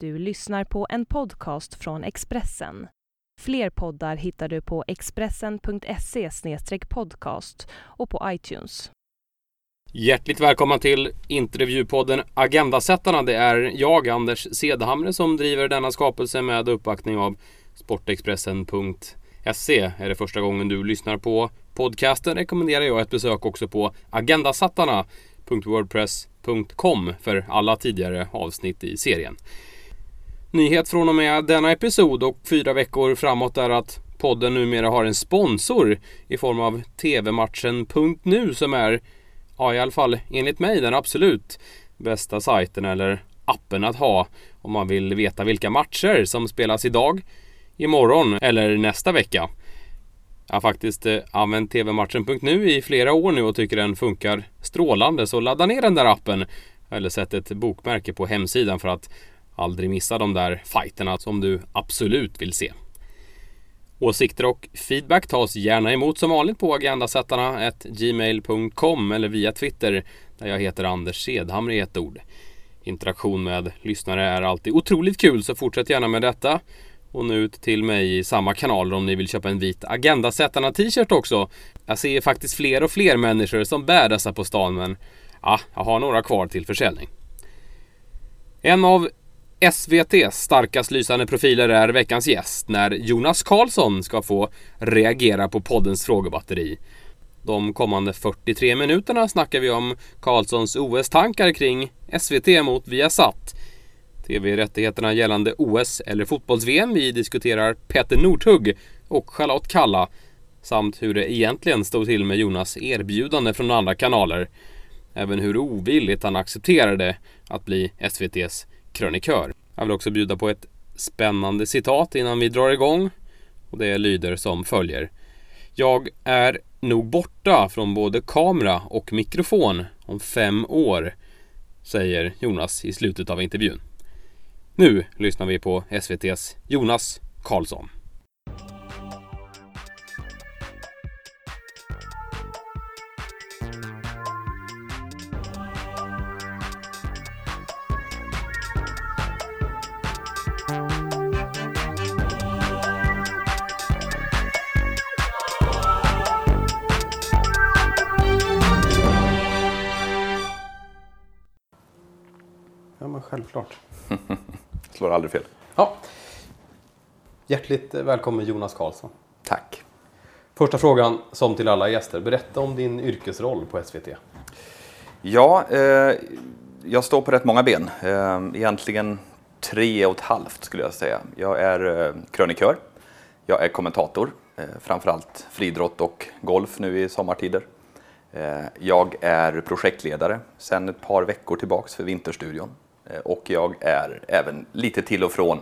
Du lyssnar på en podcast från Expressen. Fler poddar hittar du på expressen.se podcast och på iTunes. Hjärtligt välkomna till intervjupodden Agendasättarna. Det är jag, Anders Sedhamre, som driver denna skapelse med uppbackning av Sportexpressen.se. Är det första gången du lyssnar på podcasten rekommenderar jag ett besök också på agendasattarna.wordpress.com för alla tidigare avsnitt i serien. Nyhet från och med denna episod och fyra veckor framåt är att podden numera har en sponsor i form av TV-matchen.nu som är, ja i alla fall enligt mig, den absolut bästa sajten eller appen att ha om man vill veta vilka matcher som spelas idag, imorgon eller nästa vecka. Jag har faktiskt eh, använt TV-matchen.nu i flera år nu och tycker den funkar strålande så ladda ner den där appen eller sätt ett bokmärke på hemsidan för att aldrig missa de där fighterna som du absolut vill se. Åsikter och feedback tas gärna emot som vanligt på agendasättarna gmail.com eller via Twitter där jag heter Anders Sedhamre i ett ord. Interaktion med lyssnare är alltid otroligt kul så fortsätt gärna med detta. Och nu ut till mig i samma kanal om ni vill köpa en vit Agendasättarna t-shirt också. Jag ser faktiskt fler och fler människor som bär dessa på stan men ja, jag har några kvar till försäljning. En av SVTs starkast lysande profiler är veckans gäst när Jonas Karlsson ska få reagera på poddens frågebatteri. De kommande 43 minuterna snackar vi om Karlssons OS-tankar kring SVT mot Viasat. TV-rättigheterna gällande OS eller fotbolls-VM. Vi diskuterar Peter Northug och Charlotte Kalla samt hur det egentligen stod till med Jonas erbjudande från andra kanaler. Även hur ovilligt han accepterade att bli SVTs krönikör. Jag vill också bjuda på ett spännande citat innan vi drar igång. Och det lyder som följer. Jag är nog borta från både kamera och mikrofon om fem år, säger Jonas i slutet av intervjun. Nu lyssnar vi på SVTs Jonas Karlsson. Men självklart. Slår aldrig fel. Ja. Hjärtligt välkommen Jonas Karlsson. Tack. Första frågan, som till alla gäster. Berätta om din yrkesroll på SVT. Ja, eh, jag står på rätt många ben. Eh, egentligen tre och ett halvt skulle jag säga. Jag är eh, krönikör. Jag är kommentator, eh, framförallt friidrott och golf nu i sommartider. Eh, jag är projektledare sedan ett par veckor tillbaks för Vinterstudion. Eh, och jag är även lite till och från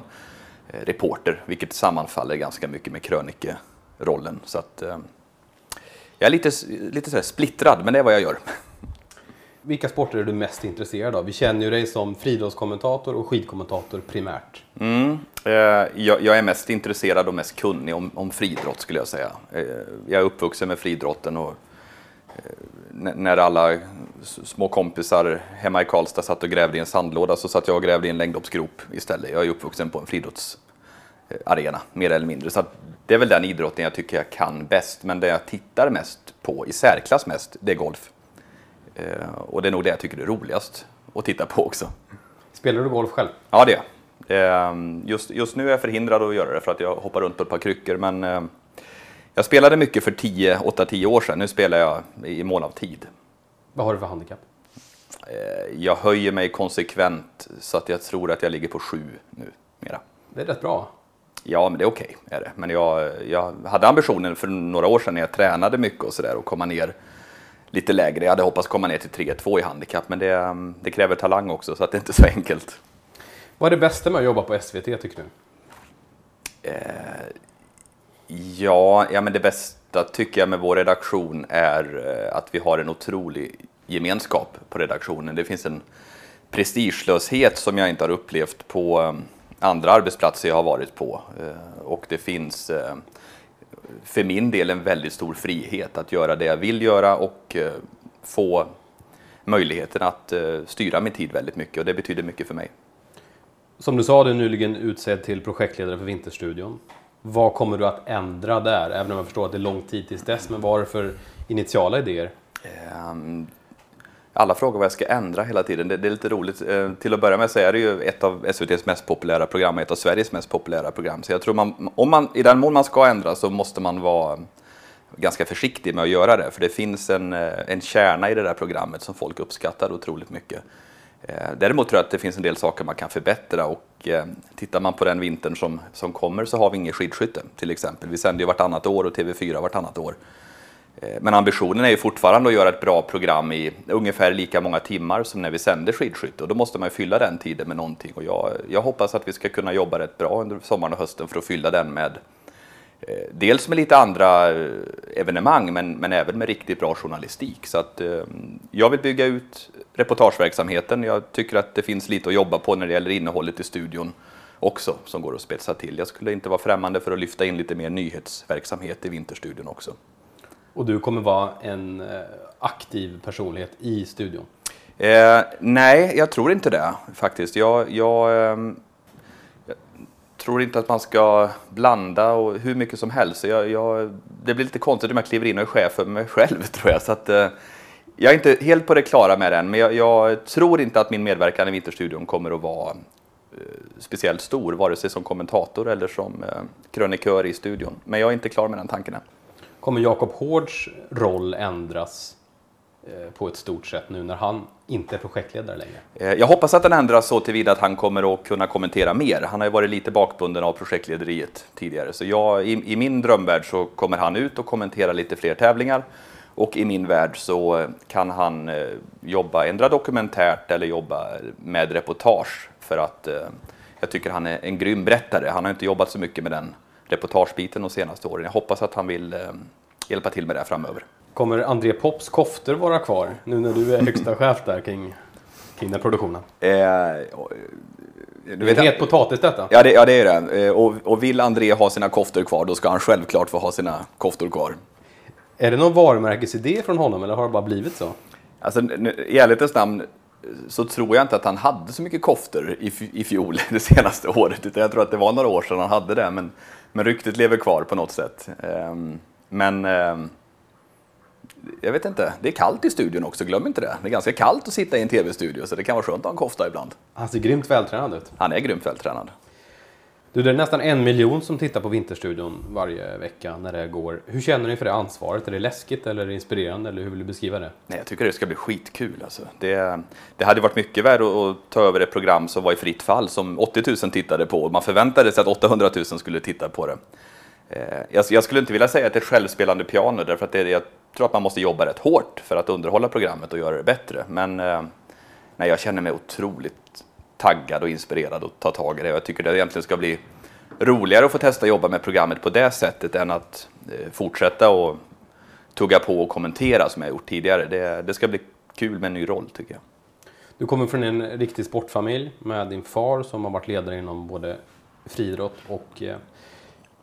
eh, reporter, vilket sammanfaller ganska mycket med krönikerollen. Så att, eh, jag är lite, lite sådär splittrad, men det är vad jag gör. Vilka sporter är du mest intresserad av? Vi känner ju dig som friidrottskommentator och skidkommentator primärt. Mm, jag, jag, är mest intresserad och mest kunnig om, om friidrott skulle jag säga. Jag är uppvuxen med friidrotten och när alla små kompisar hemma i Karlstad satt och grävde i en sandlåda så satt jag och grävde i en längdhoppsgrop istället. Jag är uppvuxen på en friidrottsarena, mer eller mindre. Så det är väl den idrotten jag tycker jag kan bäst. Men det jag tittar mest på, i särklass mest, det är golf. Eh, och det är nog det jag tycker är roligast att titta på också. Spelar du golf själv? Ja, det gör jag. Ehm, just, just nu är jag förhindrad att göra det för att jag hoppar runt på ett par kryckor. Men ehm, jag spelade mycket för 8-10 år sedan. Nu spelar jag i mån av tid. Vad har du för handikapp? Eh, jag höjer mig konsekvent så att jag tror att jag ligger på 7 nu mera. Det är rätt bra. Ja, men det är okej. Okay, är det. Men jag, jag hade ambitionen för några år sedan när jag tränade mycket och sådär och komma ner lite lägre. Jag hade hoppats komma ner till 3-2 i handikapp, men det, det, kräver talang också så att det är inte så enkelt. Vad är det bästa med att jobba på SVT tycker du? Eh, ja, ja, men det bästa tycker jag med vår redaktion är eh, att vi har en otrolig gemenskap på redaktionen. Det finns en prestigelöshet som jag inte har upplevt på eh, andra arbetsplatser jag har varit på. Eh, och det finns för min del en väldigt stor frihet att göra det jag vill göra och få möjligheten att styra min tid väldigt mycket och det betyder mycket för mig. Som du sa, du är nyligen utsedd till projektledare för Vinterstudion. Vad kommer du att ändra där? Även om jag förstår att det är lång tid tills dess. Men vad är det för initiala idéer? Um alla frågar vad jag ska ändra hela tiden. Det, det är lite roligt. Ehm, till att börja med så är det ju ett av SVTs mest populära program, ett av Sveriges mest populära program. Så jag tror man, om man, i den mån man ska ändra så måste man vara ganska försiktig med att göra det. För det finns en, eh, en kärna i det där programmet som folk uppskattar otroligt mycket. Eh, däremot tror jag att det finns en del saker man kan förbättra och eh, tittar man på den vintern som, som kommer så har vi inget skidskytte till exempel. Vi sänder ju vartannat år och TV4 vartannat år. Eh, men ambitionen är ju fortfarande att göra ett bra program i ungefär lika många timmar som när vi sänder skidskytte och då måste man ju fylla den tiden med någonting och jag, jag hoppas att vi ska kunna jobba rätt bra under sommaren och hösten för att fylla den med dels med lite andra eh, evenemang men, men även med riktigt bra journalistik. Så att, eh, jag vill bygga ut reportageverksamheten. Jag tycker att det finns lite att jobba på när det gäller innehållet i studion också som går att spetsa till. Jag skulle inte vara främmande för att lyfta in lite mer nyhetsverksamhet i Vinterstudion också. Och du kommer vara en eh, aktiv personlighet i studion? Eh, nej, jag tror inte det faktiskt. Jag, jag, eh, jag, tror inte att man ska blanda och hur mycket som helst. Jag, jag, det blir lite konstigt om jag kliver in och är chef för mig själv tror jag. Så att, eh, jag är inte helt på det klara med den, men jag, jag tror inte att min medverkan i Vinterstudion kommer att vara eh, speciellt stor, vare sig som kommentator eller som eh, krönikör i studion. Men jag är inte klar med den tanken än. Kommer Jakob Hårds roll ändras Eh, på ett stort sätt nu när han inte är projektledare längre? Eh, jag hoppas att den ändras så tillvida att han kommer att kunna kommentera mer. Han har ju varit lite bakbunden av projektlederiet tidigare. Så jag, i, i min drömvärld så kommer han ut och kommentera lite fler tävlingar. Och i min värld så eh, kan han jobba ändra dokumentärt eller jobba med reportage. För att jag tycker han är en grym berättare. Han har inte jobbat så mycket med den reportagebiten de senaste åren. Jag hoppas att han vill hjälpa till med det framöver. Kommer André Pops koftor vara kvar nu när du är högsta chef där kring, kring den produktionen? Eh, det är en het potatis detta. Ja det, ja, det är det. Eh, och, och vill André ha sina koftor kvar, då ska han självklart få ha sina koftor kvar. Är det någon varumärkesidé från honom eller har det bara blivit så? Alltså, I ärlighetens namn så tror jag inte att han hade så mycket koftor i, i fjol, det senaste året. Utan jag tror att det var några år sedan han hade det. Men men ryktet lever kvar på något sätt. Ehm, men ehm, jag vet inte, det är kallt i studion också, glöm inte det. Det är ganska kallt att sitta i en tv-studio så det kan vara skönt att ha en kofta ibland. Han ser grymt vältränad ut. Han är grymt vältränad. Du, det är nästan en miljon som tittar på Vinterstudion varje vecka när det går. Hur känner ni för det ansvaret? Är det läskigt eller inspirerande eller hur vill du beskriva det? Nej, jag tycker det ska bli skitkul. Alltså. Det, det hade varit mycket värre att ta över ett program som var i fritt fall som 80 000 tittade på. Man förväntade sig att 800 000 skulle titta på det. Eh, jag, jag skulle inte vilja säga att det är ett självspelande piano därför att det, jag tror att man måste jobba rätt hårt för att underhålla programmet och göra det bättre. Men eh, nej, jag känner mig otroligt taggad och inspirerad att ta tag i det. Jag tycker det egentligen ska bli roligare att få testa att jobba med programmet på det sättet än att eh, fortsätta och tugga på och kommentera som jag gjort tidigare. Det, det ska bli kul med en ny roll tycker jag. Du kommer från en riktig sportfamilj med din far som har varit ledare inom både friidrott och eh,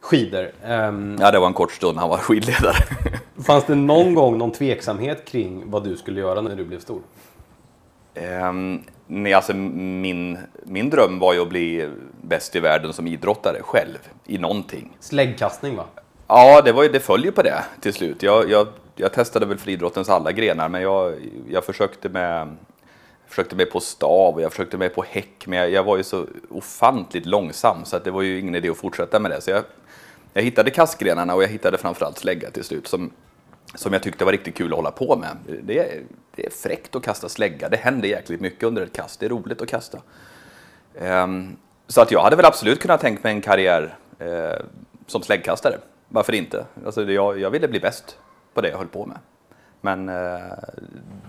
skidor. Um, ja, det var en kort stund han var skidledare. fanns det någon gång någon tveksamhet kring vad du skulle göra när du blev stor? Um, nej, alltså min, min dröm var ju att bli bäst i världen som idrottare själv, i någonting. Släggkastning va? Ja, det, var ju, det följer på det till slut. Jag, jag, jag testade väl friidrottens alla grenar, men jag, jag försökte med försökte mig på stav och jag försökte mig på häck, men jag, jag, var ju så ofantligt långsam så att det var ju ingen idé att fortsätta med det. Så jag, jag hittade kastgrenarna och jag hittade framförallt slägga till slut som, som jag tyckte var riktigt kul att hålla på med. Det är, det är fräckt att kasta slägga, det händer jäkligt mycket under ett kast, det är roligt att kasta. Um, så att jag hade väl absolut kunnat tänkt mig en karriär uh, som släggkastare. Varför inte? Alltså, jag, jag ville bli bäst på det jag höll på med. Men uh,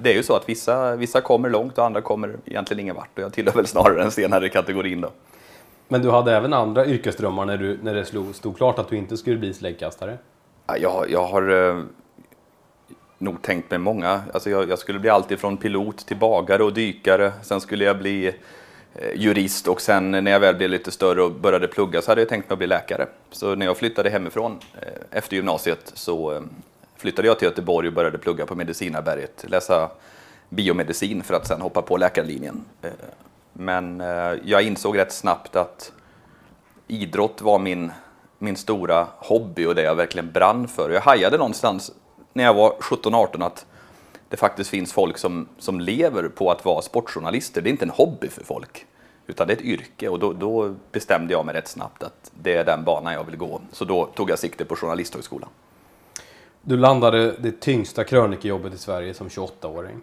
det är ju så att vissa, vissa kommer långt och andra kommer egentligen ingen vart och jag tillhör väl snarare den senare kategorin då. Men du hade även andra yrkesdrömmar när, du, när det slog, stod klart att du inte skulle bli släggkastare? Jag, jag har eh, nog tänkt mig många. Alltså jag, jag, skulle bli allt ifrån pilot till bagare och dykare. Sen skulle jag bli eh, jurist och sen när jag väl blev lite större och började plugga så hade jag tänkt mig att bli läkare. Så när jag flyttade hemifrån eh, efter gymnasiet så eh, flyttade jag till Göteborg och började plugga på Medicinarberget. Läsa biomedicin för att sen hoppa på läkarlinjen. Men eh, jag insåg rätt snabbt att idrott var min, min stora hobby och det jag verkligen brann för. Jag hajade någonstans när jag var 17-18 att det faktiskt finns folk som, som lever på att vara sportjournalister. Det är inte en hobby för folk, utan det är ett yrke. Och då, då bestämde jag mig rätt snabbt att det är den banan jag vill gå. Så då tog jag sikte på Journalisthögskolan. Du landade det tyngsta krönikejobbet i Sverige som 28-åring.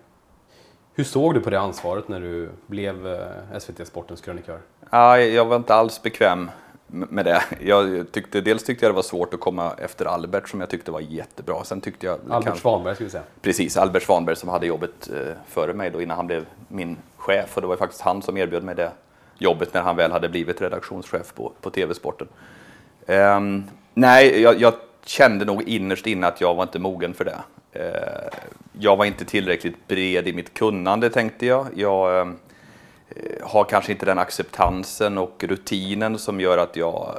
Hur såg du på det ansvaret när du blev eh, SVT Sportens krönikör? Ja, jag var inte alls bekväm med det. Jag tyckte, dels tyckte jag det var svårt att komma efter Albert som jag tyckte var jättebra. Sen tyckte jag... Albert kanske, Svanberg ska vi säga. Precis, Albert Svanberg som hade jobbet eh, före mig då innan han blev min chef. Och det var faktiskt han som erbjöd mig det jobbet när han väl hade blivit redaktionschef på, på TV-sporten. Um, nej, jag, jag, kände nog innerst inne att jag var inte mogen för det. Eh, jag var inte tillräckligt bred i mitt kunnande tänkte jag. Jag eh, har kanske inte den acceptansen och rutinen som gör att jag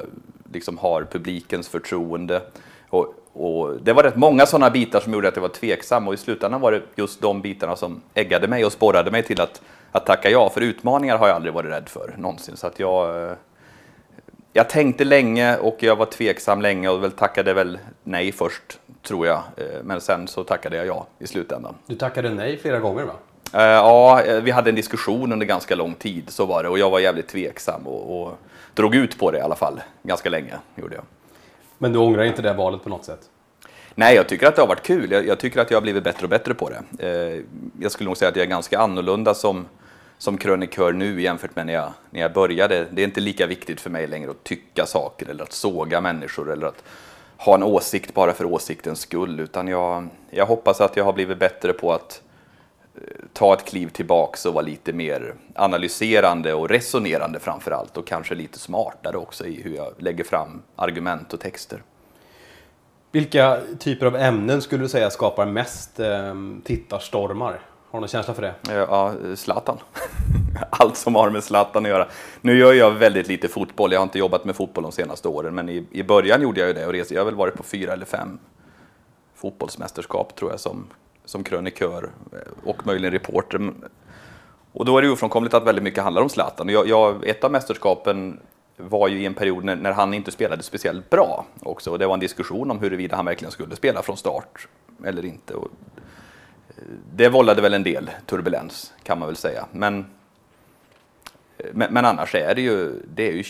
liksom har publikens förtroende. Och, och det var rätt många sådana bitar som gjorde att jag var tveksam och i slutändan var det just de bitarna som äggade mig och sporrade mig till att, att tacka ja. För utmaningar har jag aldrig varit rädd för någonsin. Så att jag, eh, jag tänkte länge och jag var tveksam länge och väl tackade väl nej först, tror jag. Eh, men sen så tackade jag ja i slutändan. Du tackade nej flera gånger va? Uh, ja, vi hade en diskussion under ganska lång tid, så var det. Och jag var jävligt tveksam och, och drog ut på det i alla fall. Ganska länge gjorde jag. Men du ångrar inte det valet på något sätt? Nej, jag tycker att det har varit kul. Jag, jag tycker att jag har blivit bättre och bättre på det. Uh, jag skulle nog säga att jag är ganska annorlunda som, som krönikör nu jämfört med när jag, när jag började. Det är inte lika viktigt för mig längre att tycka saker eller att såga människor eller att ha en åsikt bara för åsiktens skull. Utan jag, jag hoppas att jag har blivit bättre på att eh, ta ett kliv tillbaks och vara lite mer analyserande och resonerande framför allt och kanske lite smartare också i hur jag lägger fram argument och texter. Vilka typer av ämnen skulle du säga skapar mest eh, tittarstormar? Har du någon känsla för det? Eh, ja, Zlatan. Allt som har med Zlatan att göra. Nu gör jag väldigt lite fotboll. Jag har inte jobbat med fotboll de senaste åren, men i, i början gjorde jag ju det och jag har väl varit på fyra eller fem fotbollsmästerskap tror jag som som krönikör eh, och möjligen reporter. Och då är det ofrånkomligt att väldigt mycket handlar om Zlatan. Jag, jag, ett av mästerskapen var ju i en period när, när, han inte spelade speciellt bra också. Och det var en diskussion om huruvida han verkligen skulle spela från start eller inte. Och det vållade väl en del turbulens kan man väl säga. Men, men, men annars är det ju, det är ju...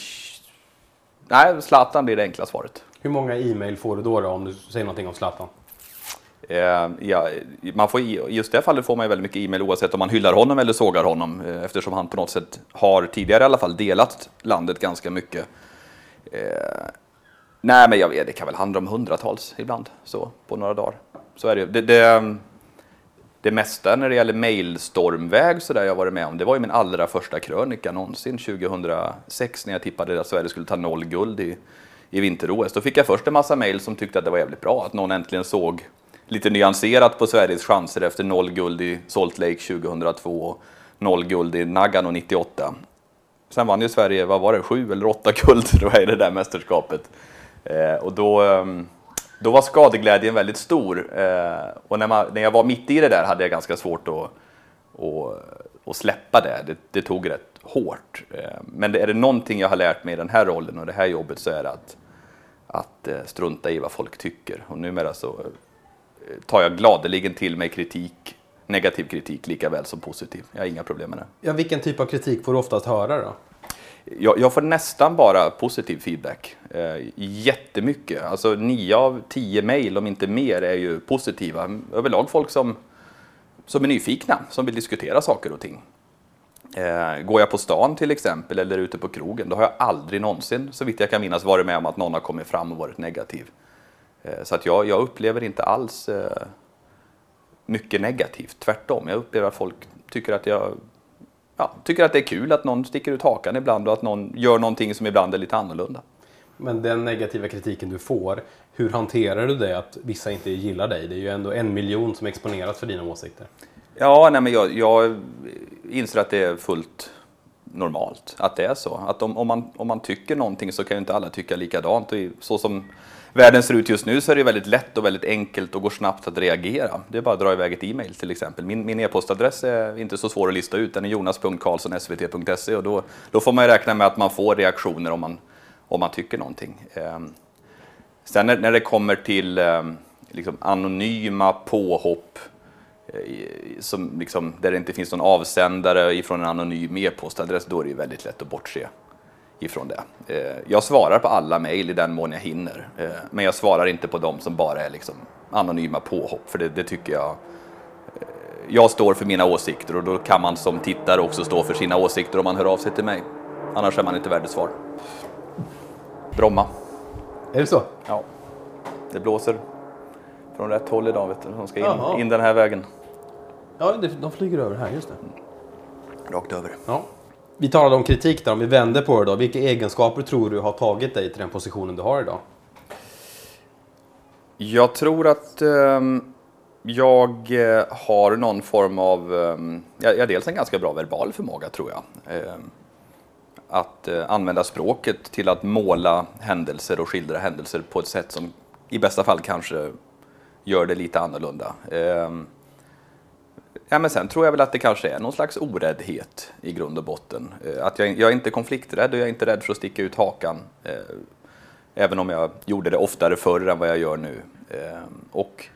Nej, Zlatan blir det enkla svaret. Hur många e-mail får du då, då om du säger någonting om Zlatan? Eh, ja, man får, just det fallet får man ju väldigt mycket e-mail oavsett om man hyllar honom eller sågar honom eh, eftersom han på något sätt har tidigare i alla fall delat landet ganska mycket. Eh, nej, men jag vet, det kan väl handla om hundratals ibland så på några dagar. Så är det det, det, det mesta när det gäller mailstormväg så där jag varit med om, det var ju min allra första krönika någonsin 2006 när jag tippade att Sverige skulle ta noll guld i, i vinter-OS. Då fick jag först en massa mail som tyckte att det var jävligt bra att någon äntligen såg lite nyanserat på Sveriges chanser efter noll guld i Salt Lake 2002 och noll guld i Nagano 98. Sen vann ju Sverige, vad var det, sju eller åtta guld tror jag i det där mästerskapet. Eh, och då, Eh, då var skadeglädjen väldigt stor. Eh, och när, man, när jag var mitt i det där hade jag ganska svårt att, att, att släppa det. det. det. tog rätt hårt. Eh, men är det någonting jag har lärt mig i den här rollen och det här jobbet så är det att, att eh, strunta i vad folk tycker. Och numera så eh, tar jag gladeligen till mig kritik, negativ kritik lika väl som positiv. Jag har inga problem med det. Ja, vilken typ av kritik får du oftast höra då? Jag, jag får nästan bara positiv feedback. Eh, jättemycket. Alltså nio av tio mejl, om inte mer, är ju positiva. Överlag folk som, som är nyfikna, som vill diskutera saker och ting. Eh, går jag på stan till exempel eller ute på krogen, då har jag aldrig någonsin, så vitt jag kan minnas, varit med om att någon har kommit fram och varit negativ. Eh, så att jag, jag upplever inte alls eh, mycket negativt, tvärtom. Jag upplever att folk tycker att jag ja, tycker att det är kul att någon sticker ut hakan ibland och att någon gör någonting som ibland är lite annorlunda. Men den negativa kritiken du får, hur hanterar du det att vissa inte gillar dig? Det är ju ändå en miljon som exponeras för dina åsikter. Ja, nej, men jag, jag inser att det är fullt normalt att det är så. Att om, om, man, om man tycker någonting så kan ju inte alla tycka likadant. Och så som världen ser ut just nu så är det väldigt lätt och väldigt enkelt och går snabbt att reagera. Det är bara att dra iväg ett e-mail till exempel. Min, min e-postadress är inte så svår att lista ut. Den är jonas.karlssonsvt.se och då, då får man ju räkna med att man får reaktioner om man, om man tycker någonting. Ehm, sen när, när, det kommer till ehm, liksom anonyma påhopp eh, som liksom, där det inte finns någon avsändare ifrån en anonym e-postadress, då är det väldigt lätt att bortse ifrån det. Eh, jag svarar på alla mejl i den mån jag hinner, eh, men jag svarar inte på de som bara är liksom anonyma påhopp, för det, det tycker jag eh, jag står för mina åsikter och då kan man som tittare också stå för sina åsikter om man hör av sig till mig. Annars är man inte värd ett svar. Bromma. Är det så? Ja. Det blåser från rätt håll idag, vet du. De ska in, in den här vägen. Ja, de flyger över här, just det. Rakt över. Ja. Vi talade om kritik där, om vi vänder på det då. Vilka egenskaper tror du har tagit dig till den positionen du har idag? Jag tror att ehm, eh, jag har någon form av, eh, jag, jag dels en ganska bra verbal förmåga tror jag. Eh, att eh, använda språket till att måla händelser och skildra händelser på ett sätt som i bästa fall kanske gör det lite annorlunda. Ehm, Ja, men sen tror jag väl att det kanske är någon slags oräddhet i grund och botten. Eh, att jag, jag är inte konflikträdd och jag är inte rädd för att sticka ut hakan. Eh, även om jag gjorde det oftare förr än vad jag gör nu. Eh, och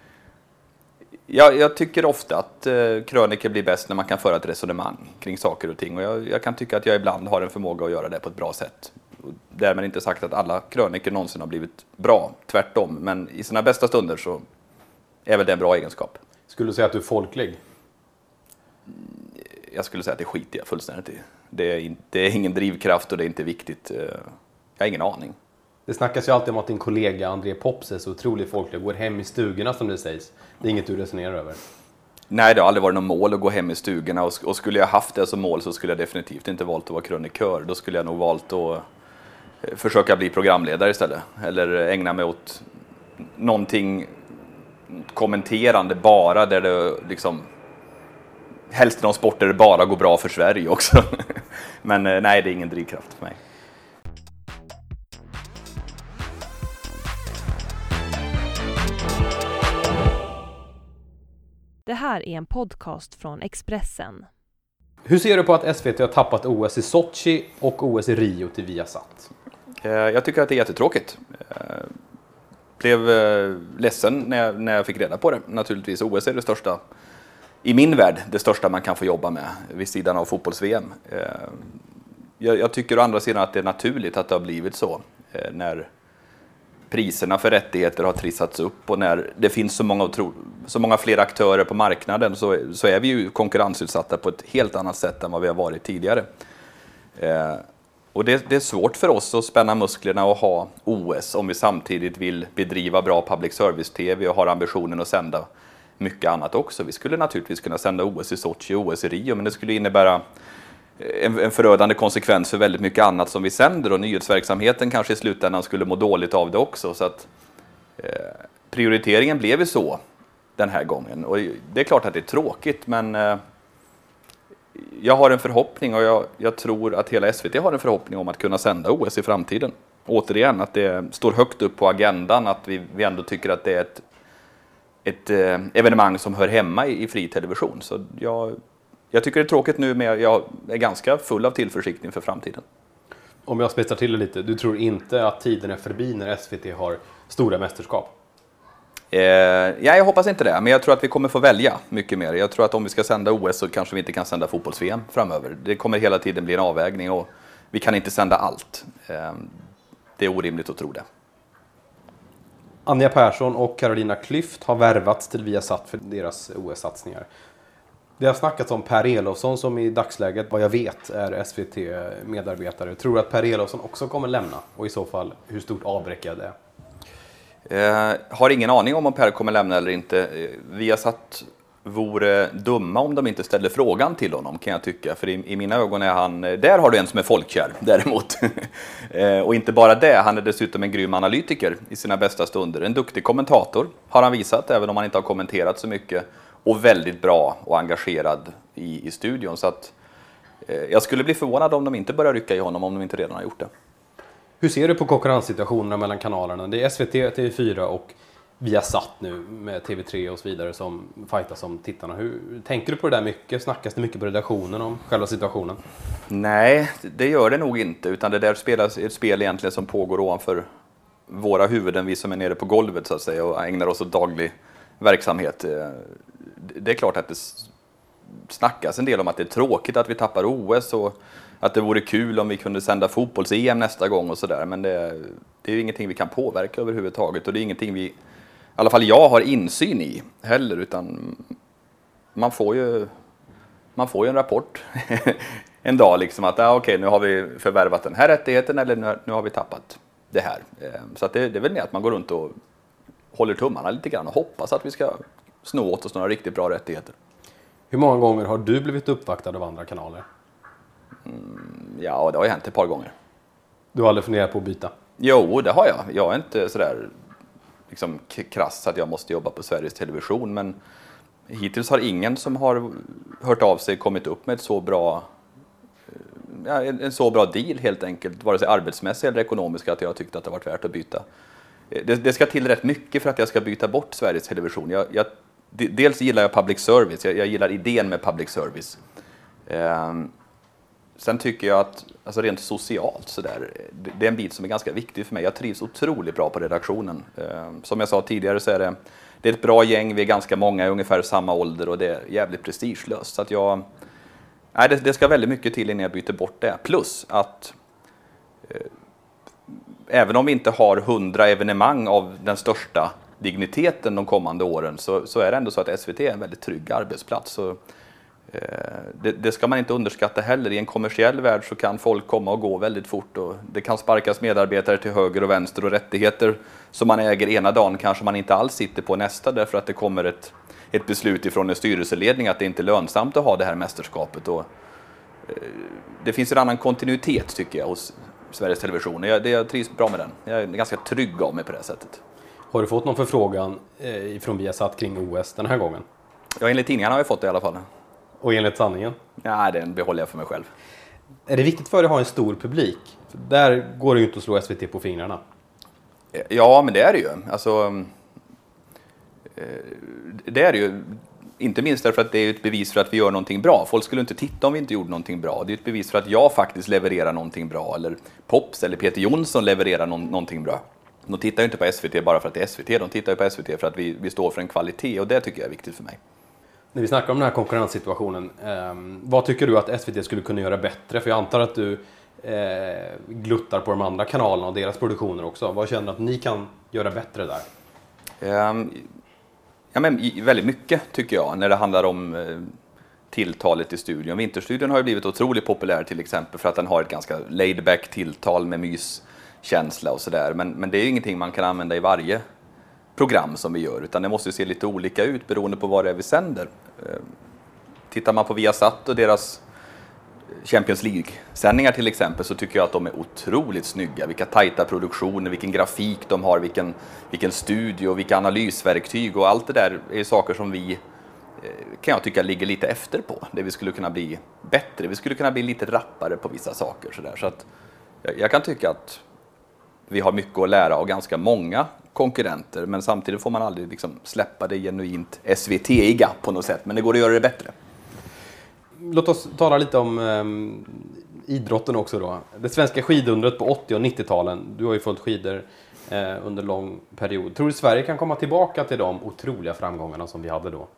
jag, jag tycker ofta att eh, krönikor blir bäst när man kan föra ett resonemang kring saker och ting. Och jag, jag, kan tycka att jag ibland har en förmåga att göra det på ett bra sätt. Därmed inte sagt att alla krönikor någonsin har blivit bra, tvärtom. Men i sina bästa stunder så är väl det en bra egenskap. Skulle du säga att du är folklig? Jag skulle säga att det skiter jag fullständigt i. Det är, inte, det är ingen drivkraft och det är inte viktigt. Eh, jag har ingen aning. Det snackas ju alltid om att din kollega André Pops är så otroligt folklig och går hem i stugorna som det sägs. Det är inget du resonerar över? Nej, det har aldrig varit något mål att gå hem i stugorna och, och skulle jag haft det som mål så skulle jag definitivt inte valt att vara krönikör. Då skulle jag nog valt att eh, försöka bli programledare istället. Eller ägna mig åt någonting kommenterande bara där det liksom helst de sporter det bara går bra för Sverige också. Men eh, nej, det är ingen drivkraft för mig. Det här är en podcast från Expressen. Hur ser du på att SVT har tappat OS i Sochi och OS i Rio till Viasat? Eh, jag tycker att det är jättetråkigt. Eh, blev ledsen när jag, när jag fick reda på det. Naturligtvis, OS är det största i min värld det största man kan få jobba med vid sidan av fotbolls-VM. Eh, jag, jag, tycker å andra sidan att det är naturligt att det har blivit så eh, när priserna för rättigheter har trissats upp och när det finns så många, så många fler aktörer på marknaden så, så är vi ju konkurrensutsatta på ett helt annat sätt än vad vi har varit tidigare. Eh, och det, det, är svårt för oss att spänna musklerna och ha OS om vi samtidigt vill bedriva bra public service-TV och har ambitionen att sända mycket annat också. Vi skulle naturligtvis kunna sända OS i Sochi och OS i Rio, men det skulle innebära eh, en, en förödande konsekvens för väldigt mycket annat som vi sänder och nyhetsverksamheten kanske i slutändan skulle må dåligt av det också. Så att, eh, prioriteringen blev ju så den här gången och det är klart att det är tråkigt men eh, jag har en förhoppning och jag, jag, tror att hela SVT har en förhoppning om att kunna sända OS i framtiden. Återigen, att det står högt upp på agendan, att vi, vi ändå tycker att det är ett ett eh, evenemang som hör hemma i, i fri television. Så jag, jag tycker det är tråkigt nu men jag är ganska full av tillförsikt inför framtiden. Om jag spetsar till det lite, du tror inte att tiden är förbi när SVT har stora mästerskap? Eh, ja, jag hoppas inte det, men jag tror att vi kommer få välja mycket mer. Jag tror att om vi ska sända OS så kanske vi inte kan sända fotbolls-VM framöver. Det kommer hela tiden bli en avvägning och vi kan inte sända allt. Eh, det är orimligt att tro det. Anja Persson och Carolina Klüft har värvats till Viasat för deras OS-satsningar. Det har snackats om Per Elofsson som i dagsläget, vad jag vet, är SVT-medarbetare. Tror du att Per Elofsson också kommer lämna? Och i så fall, hur stort avbräck är det? Eh, har ingen aning om om Per kommer lämna eller inte. Eh, Viasat vore dumma om de inte ställde frågan till honom kan jag tycka. För i, i mina ögon är han, eh, där har du en som är folkkär däremot. Eh, och inte bara det, han är dessutom en grym analytiker i sina bästa stunder. En duktig kommentator har han visat, även om han inte har kommenterat så mycket. Och väldigt bra och engagerad i, i studion. Så att, eh, jag skulle bli förvånad om de inte börjar rycka i honom om de inte redan har gjort det. Hur ser du på konkurrenssituationerna mellan kanalerna? Det är SVT, TV4 och Viasat nu med TV3 och så vidare som fightas om tittarna. Hur, tänker du på det där mycket? Snackas det mycket på redaktionen om själva situationen? Nej, det gör det nog inte, utan det där spelas ett spel egentligen som pågår ovanför våra huvuden, vi som är nere på golvet så att säga och ägnar oss åt daglig verksamhet. Eh, det är klart att det snackas en del om att det är tråkigt att vi tappar OS och att det vore kul om vi kunde sända fotbolls-EM nästa gång och sådär. Men det, det är ju ingenting vi kan påverka överhuvudtaget och det är ingenting vi, i alla fall jag, har insyn i heller. Utan man får ju, man får ju en rapport en dag liksom att ah, okej, okay, nu har vi förvärvat den här rättigheten eller nu, nu har vi tappat det här. Eh, så det, det är väl det att man går runt och håller tummarna lite grann och hoppas att vi ska sno åt oss några riktigt bra rättigheter. Hur många gånger har du blivit uppvaktad av andra kanaler? Mm, ja, det har ju hänt ett par gånger. Du har aldrig funderat på att byta? Jo, det har jag. Jag är inte sådär liksom krass att jag måste jobba på Sveriges Television, men hittills har ingen som har hört av sig kommit upp med ett så bra eh, ja, en så bra deal helt enkelt, vare sig arbetsmässigt eller ekonomiskt, att jag har tyckt att det varit värt att byta. Eh, det, det, ska till rätt mycket för att jag ska byta bort Sveriges Television. Jag, jag, dels gillar jag public service, jag, jag gillar idén med public service. Um, Sen tycker jag att, alltså rent socialt sådär, det är en bit som är ganska viktig för mig. Jag trivs otroligt bra på redaktionen. Eh, som jag sa tidigare så är det, det är ett bra gäng, vi är ganska många i ungefär samma ålder och det är jävligt prestigelöst. Så att jag, nej, det, det ska väldigt mycket till innan jag byter bort det. Plus att eh, även om vi inte har hundra evenemang av den största digniteten de kommande åren så, så är det ändå så att SVT är en väldigt trygg arbetsplats. Så det, det, ska man inte underskatta heller. I en kommersiell värld så kan folk komma och gå väldigt fort och det kan sparkas medarbetare till höger och vänster och rättigheter som man äger ena dagen kanske man inte alls sitter på nästa därför att det kommer ett, ett beslut ifrån en styrelseledning att det inte är lönsamt att ha det här mästerskapet. Och, eh, det finns en annan kontinuitet tycker jag hos Sveriges Television. Jag, jag trivs bra med den. Jag är ganska trygg av mig på det sättet. Har du fått någon förfrågan eh, från Viasat kring OS den här gången? Ja, enligt tidningarna har jag fått det i alla fall. Och enligt sanningen? Ja, den behåller jag för mig själv. Är det viktigt för dig att ha en stor publik? För där går det ju inte att slå SVT på fingrarna. Ja, men det är det ju. Alltså, eh, det är det ju. Inte minst därför att det är ett bevis för att vi gör någonting bra. Folk skulle inte titta om vi inte gjorde någonting bra. Det är ett bevis för att jag faktiskt levererar någonting bra. Eller Pops eller Peter Jonsson levererar någonting bra. De tittar ju inte på SVT bara för att det är SVT. De tittar ju på SVT för att vi, vi står för en kvalitet och det tycker jag är viktigt för mig. När vi snackar om den här konkurrenssituationen, eh, vad tycker du att SVT skulle kunna göra bättre? För jag antar att du eh, gluttar på de andra kanalerna och deras produktioner också. Vad känner du att ni kan göra bättre där? Um, ja, men väldigt mycket tycker jag när det handlar om eh, tilltalet i studion. Vinterstudion har ju blivit otroligt populär till exempel för att den har ett ganska laid back tilltal med myskänsla och sådär. Men, men det är ju ingenting man kan använda i varje program som vi gör, utan det måste se lite olika ut beroende på vad det är vi sänder. Ehm, tittar man på Viasat och deras eh, Champions League-sändningar till exempel så tycker jag att de är otroligt snygga. Vilka tajta produktioner, vilken grafik de har, vilken, vilken studio, vilka analysverktyg och allt det där är saker som vi eh, kan jag tycka ligger lite efter på. Det vi skulle kunna bli bättre. Vi skulle kunna bli lite rappare på vissa saker. Så, där. så att jag kan tycka att vi har mycket att lära av ganska många konkurrenter. Men samtidigt får man aldrig liksom släppa det genuint SVT-iga på något sätt. Men det går att göra det bättre. Låt oss tala lite om um, idrotten också då. Det svenska skidundret på 80 och 90-talen. Du har ju följt skidor eh, under lång period. Tror du Sverige kan komma tillbaka till de otroliga framgångarna som vi hade då?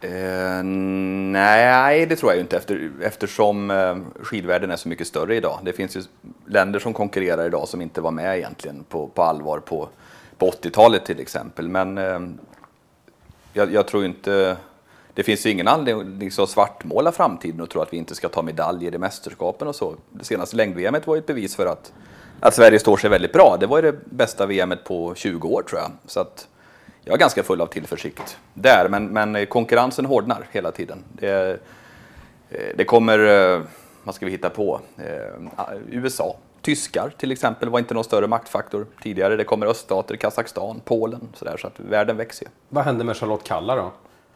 Eh, nej, det tror jag inte efter, eftersom eh, skidvärlden är så mycket större idag. Det finns ju länder som konkurrerar idag som inte var med egentligen på, på allvar på, på 80-talet till exempel. Men eh, jag, jag, tror inte... Det finns ju ingen anledning liksom, att svartmåla framtiden och tro att vi inte ska ta medaljer i mästerskapen och så. Det senaste längd-VM var ju ett bevis för att, att Sverige står sig väldigt bra. Det var ju det bästa VM på 20 år tror jag. Så att, jag är ganska full av tillförsikt där, men, men konkurrensen hårdnar hela tiden. Det, eh, det kommer, eh, vad ska vi hitta på, eh, USA, tyskar till exempel var inte någon större maktfaktor tidigare. Det kommer öststater, Kazakstan, Polen, så, där, så att världen växer. Vad händer med Charlotte Kalla då?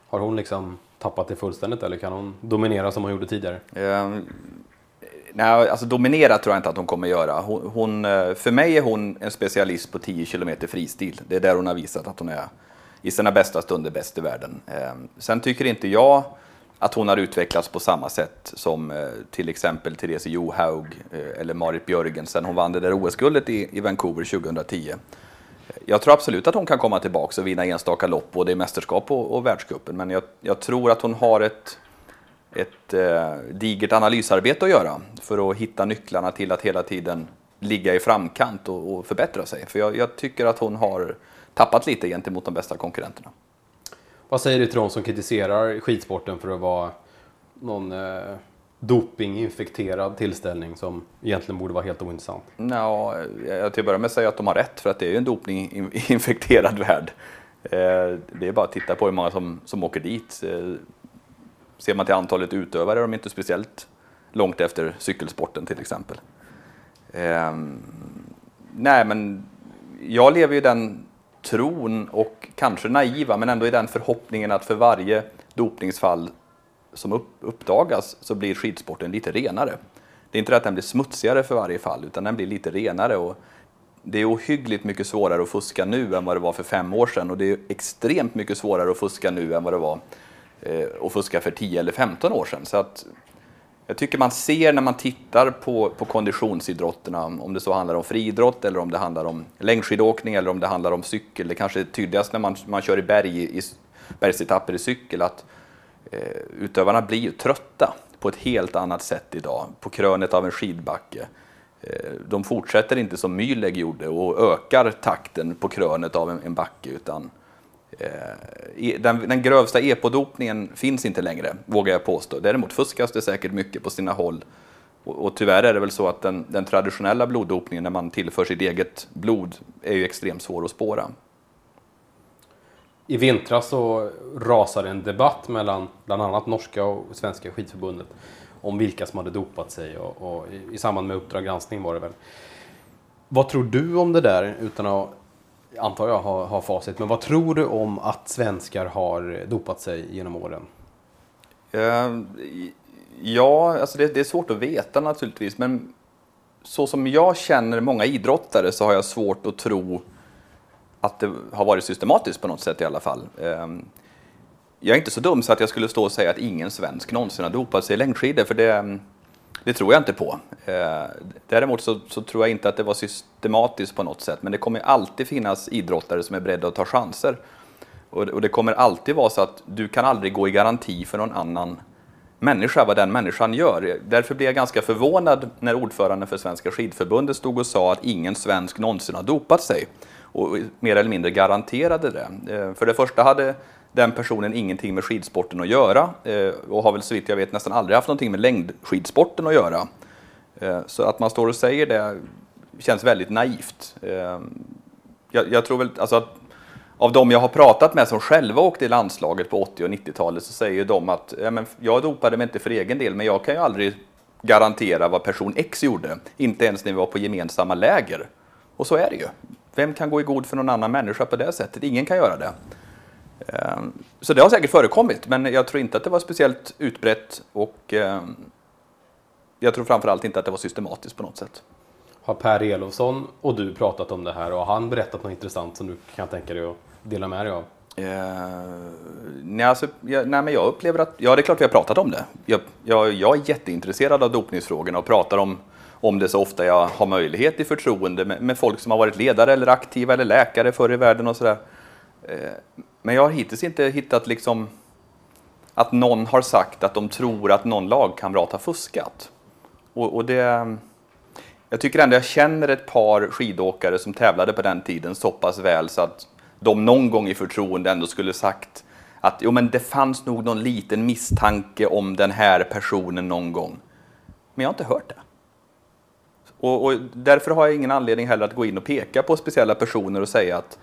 Har hon liksom tappat det fullständigt eller kan hon dominera som hon gjorde tidigare? Eh, nej, alltså dominera tror jag inte att hon kommer göra. Hon, hon, eh, för mig är hon en specialist på 10 km fristil. Det är där hon har visat att hon är i sina bästa stunder bäst i världen. Eh, sen tycker inte jag att hon har utvecklats på samma sätt som eh, till exempel Therese Johaug eh, eller Marit Björgensen. Hon vann det där OS-guldet i, i Vancouver 2010. Jag tror absolut att hon kan komma tillbaka och vinna enstaka lopp både i mästerskap och, och världscupen. Men jag, jag, tror att hon har ett, ett eh, digert analysarbete att göra för att hitta nycklarna till att hela tiden ligga i framkant och, och förbättra sig. För jag, jag, tycker att hon har tappat lite gentemot de bästa konkurrenterna. Vad säger du till de som kritiserar skidsporten för att vara någon eh, dopinginfekterad tillställning som egentligen borde vara helt ointressant? Ja, eh, jag till att börja med säga att de har rätt för att det är ju en dopinginfekterad värld. Eh, det är bara att titta på hur många som, som åker dit. Eh, ser man till antalet utövare är de inte speciellt långt efter cykelsporten till exempel. Eh, nej, men jag lever ju den tron och kanske naiva, men ändå i den förhoppningen att för varje dopningsfall som upp, uppdagas så blir skidsporten lite renare. Det är inte det att den blir smutsigare för varje fall, utan den blir lite renare. Och det är ohyggligt mycket svårare att fuska nu än vad det var för fem år sedan och det är extremt mycket svårare att fuska nu än vad det var eh, att fuska för 10 eller 15 år sedan. Så att jag tycker man ser när man tittar på, på konditionsidrotterna, om det så handlar om friidrott eller om det handlar om längdskidåkning eller om det handlar om cykel. Det kanske är tydligast när man, man kör i berg, i bergsetapper i cykel, att eh, utövarna blir ju trötta på ett helt annat sätt idag, på krönet av en skidbacke. Eh, de fortsätter inte som Mühlegg gjorde och ökar takten på krönet av en, en backe, utan Eh, Eh, den, den grövsta epodopningen finns inte längre, vågar jag påstå. Däremot fuskas det säkert mycket på sina håll. Och, och tyvärr är det väl så att den, den, traditionella bloddopningen, när man tillför sitt eget blod, är ju extremt svår att spåra. I vintras så rasade en debatt mellan bland annat norska och svenska skidförbundet om vilka som hade dopat sig och, och i, i samband med Uppdrag granskning var det väl. Vad tror du om det där utan att antar jag, har, har facit. Men vad tror du om att svenskar har dopat sig genom åren? Uh, ja, alltså det, det, är svårt att veta naturligtvis. Men så som jag känner många idrottare så har jag svårt att tro att det har varit systematiskt på något sätt i alla fall. Uh, jag är inte så dum så att jag skulle stå och säga att ingen svensk någonsin har dopat sig i längdskidor. För det, det tror jag inte på. Eh, däremot så, så, tror jag inte att det var systematiskt på något sätt. Men det kommer alltid finnas idrottare som är beredda att ta chanser. Och, och det kommer alltid vara så att du kan aldrig gå i garanti för någon annan människa, vad den människan gör. Därför blev jag ganska förvånad när ordföranden för Svenska skidförbundet stod och sa att ingen svensk någonsin har dopat sig. Och mer eller mindre garanterade det. Eh, för det första hade den personen ingenting med skidsporten att göra eh, och har väl så vitt jag vet nästan aldrig haft någonting med längdskidsporten att göra. Eh, så att man står och säger det känns väldigt naivt. Eh, jag, jag tror väl alltså att av de jag har pratat med som själva åkte i landslaget på 80 och 90-talet så säger de att ja, men jag dopade mig inte för egen del men jag kan ju aldrig garantera vad person X gjorde. Inte ens när vi var på gemensamma läger. Och så är det ju. Vem kan gå i god för någon annan människa på det sättet? Ingen kan göra det. Ehm, så det har säkert förekommit, men jag tror inte att det var speciellt utbrett och ehm, jag tror framförallt inte att det var systematiskt på något sätt. Har Per Elofsson och du pratat om det här och har han berättat något intressant som du kan tänka dig att dela med dig av? Uh, nej, alltså, jag, nej, men jag upplever att, ja det är klart vi har pratat om det. Jag, jag, jag är jätteintresserad av dopningsfrågorna och pratar om, om det så ofta jag har möjlighet i förtroende med, med folk som har varit ledare eller aktiva eller läkare förr i världen och sådär. Uh, men jag har hittills inte hittat liksom att någon har sagt att de tror att någon lagkamrat har fuskat. Och, och det, jag tycker ändå jag känner ett par skidåkare som tävlade på den tiden så pass väl så att de någon gång i förtroende ändå skulle sagt att jo, men det fanns nog någon liten misstanke om den här personen någon gång. Men jag har inte hört det. Och, och därför har jag ingen anledning heller att gå in och peka på speciella personer och säga att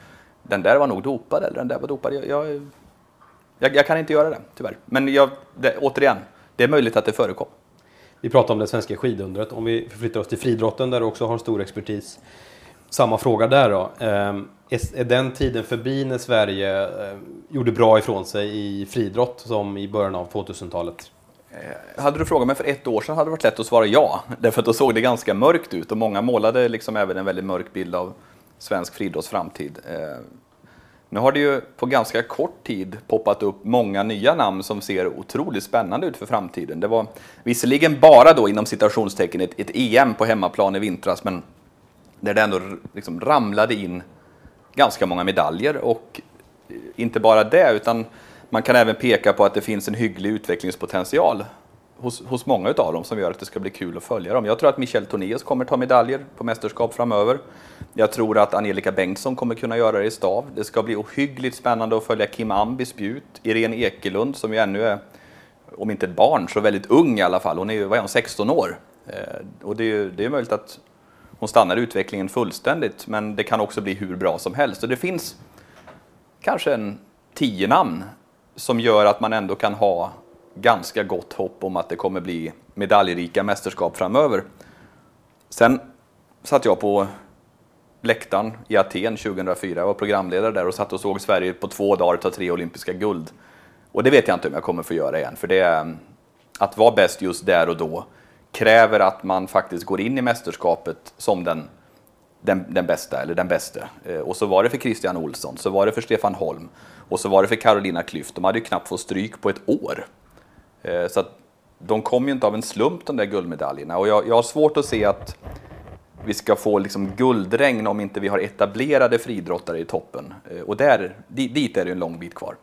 den där var nog dopad eller den där var dopad. Jag, jag, jag, jag kan inte göra det, tyvärr. Men jag, det, återigen, det är möjligt att det förekom. Vi pratar om det svenska skidundret. Om vi förflyttar oss till friidrotten där du också har stor expertis. Samma fråga där då. Ehm, är, den tiden förbi när Sverige eh, gjorde bra ifrån sig i friidrott som i början av 2000-talet? Eh, hade du frågat mig för ett år sedan hade det varit lätt att svara ja. Därför att då såg det ganska mörkt ut och många målade liksom även en väldigt mörk bild av svensk friidrotts framtid. Eh, nu har det ju på ganska kort tid poppat upp många nya namn som ser otroligt spännande ut för framtiden. Det var visserligen bara då inom citationstecken ett, ett EM på hemmaplan i vintras, men där det ändå liksom ramlade in ganska många medaljer och eh, inte bara det, utan man kan även peka på att det finns en hygglig utvecklingspotential hos, hos många av dem som gör att det ska bli kul att följa dem. Jag tror att Michel Tornéus kommer ta medaljer på mästerskap framöver. Jag tror att Angelica Bengtsson kommer kunna göra det i stav. Det ska bli ohyggligt spännande att följa Kim Ambi spjut, Irene Ekelund som ju ännu är, om inte ett barn, så väldigt ung i alla fall. Hon är ju, vad är hon, 16 år. Eh, och det är, det är möjligt att hon stannar utvecklingen fullständigt, men det kan också bli hur bra som helst. Och det finns kanske en tio namn som gör att man ändå kan ha ganska gott hopp om att det kommer bli medaljrika mästerskap framöver. Sen satt jag på läktaren i Aten 2004. Jag var programledare där och satt och såg Sverige på två dagar ta tre olympiska guld. Och det vet jag inte om jag kommer få göra igen, för det är, att vara bäst just där och då kräver att man faktiskt går in i mästerskapet som den, den, den bästa, eller den bäste. Eh, och så var det för Christian Olsson, så var det för Stefan Holm och så var det för Carolina Klüft. De hade ju knappt fått stryk på ett år. Eh, så att de kom ju inte av en slump de där guldmedaljerna och jag, jag har svårt att se att vi ska få liksom guldregn om inte vi har etablerade friidrottare i toppen. Eh, och där, dit är det en lång bit kvar.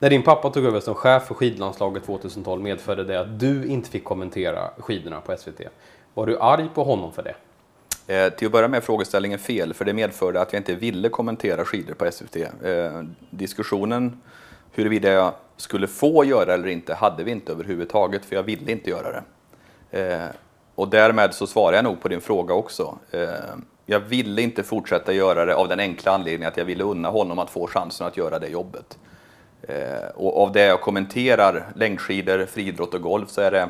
När din pappa tog över som chef för skidlandslaget 2012 medförde det att du inte fick kommentera skidorna på SVT. Var du arg på honom för det? Eh, till att börja med är frågeställningen fel, för det medförde att jag inte ville kommentera skidor på SVT. Eh, diskussionen huruvida jag skulle få göra eller inte hade vi inte överhuvudtaget, för jag ville inte göra det. Eh, och därmed så svarar jag nog på din fråga också. Eh, jag ville inte fortsätta göra det av den enkla anledningen att jag ville unna honom att få chansen att göra det jobbet. Eh, och av det jag kommenterar, längdskidor, friidrott och golf, så är det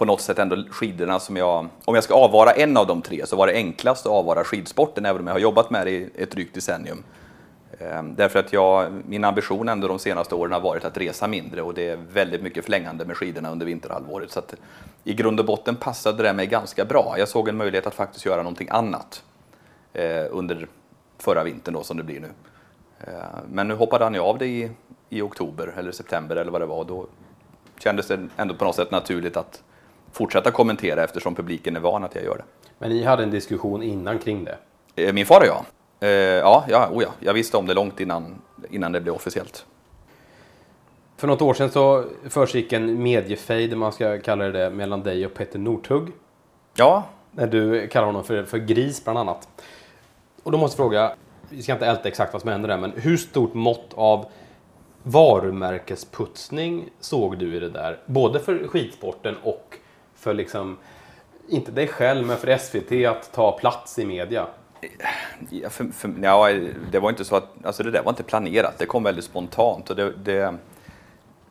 på något sätt ändå skidorna som jag, om jag ska avvara en av de tre så var det enklast att avvara skidsporten även om jag har jobbat med det i ett drygt decennium. Ehm, därför att jag, min ambition ändå de senaste åren har varit att resa mindre och det är väldigt mycket flängande med skidorna under vinterhalvåret. Så att i grund och botten passade det mig ganska bra. Jag såg en möjlighet att faktiskt göra någonting annat eh, under förra vintern då som det blir nu. Ehm, men nu hoppade han ju av det i, i oktober eller september eller vad det var. Då kändes det ändå på något sätt naturligt att fortsätta kommentera eftersom publiken är van att jag gör det. Men ni hade en diskussion innan kring det? Eh, min far och jag? Eh, ja, ja, oh ja, jag visste om det långt innan, innan det blev officiellt. För något år sedan så försiggick en mediefejd, man ska kalla det det, mellan dig och Petter Northug. Ja. När du kallar honom för, för gris bland annat. Och då måste jag fråga, vi ska inte älta exakt vad som hände där, men hur stort mått av varumärkesputsning såg du i det där? Både för skidsporten och för liksom, inte dig själv, men för SVT att ta plats i media? Ja, för, för, ja, det var inte så att, alltså det där var inte planerat, det kom väldigt spontant. Och det, det,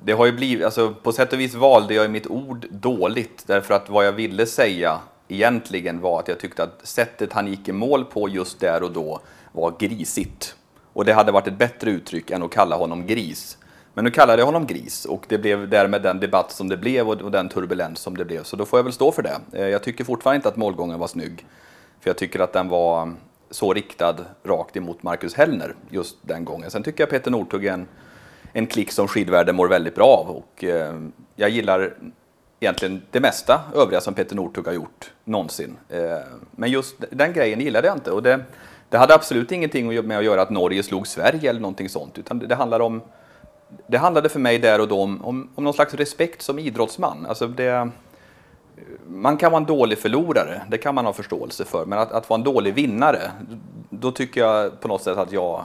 det har ju blivit, alltså på sätt och vis valde jag mitt ord dåligt, därför att vad jag ville säga egentligen var att jag tyckte att sättet han gick i mål på just där och då var grisigt. Och det hade varit ett bättre uttryck än att kalla honom gris. Men nu kallade jag honom gris och det blev därmed den debatt som det blev och den turbulens som det blev. Så då får jag väl stå för det. Eh, jag tycker fortfarande inte att målgången var snygg. För jag tycker att den var mm, så riktad rakt emot Marcus Hellner just den gången. Sen tycker jag Peter Northug är en, en klick som skidvärlden mår väldigt bra av. Och, eh, jag gillar egentligen det mesta övriga som Peter Northug har gjort någonsin. Eh, men just den grejen gillade jag inte. Och det, det hade absolut ingenting med att göra att Norge slog Sverige eller någonting sånt. Utan det, det handlar om det handlade för mig där och då om, om, om någon slags respekt som idrottsman. Alltså det, man kan vara en dålig förlorare, det kan man ha förståelse för. Men att, att vara en dålig vinnare, då tycker jag på något sätt att jag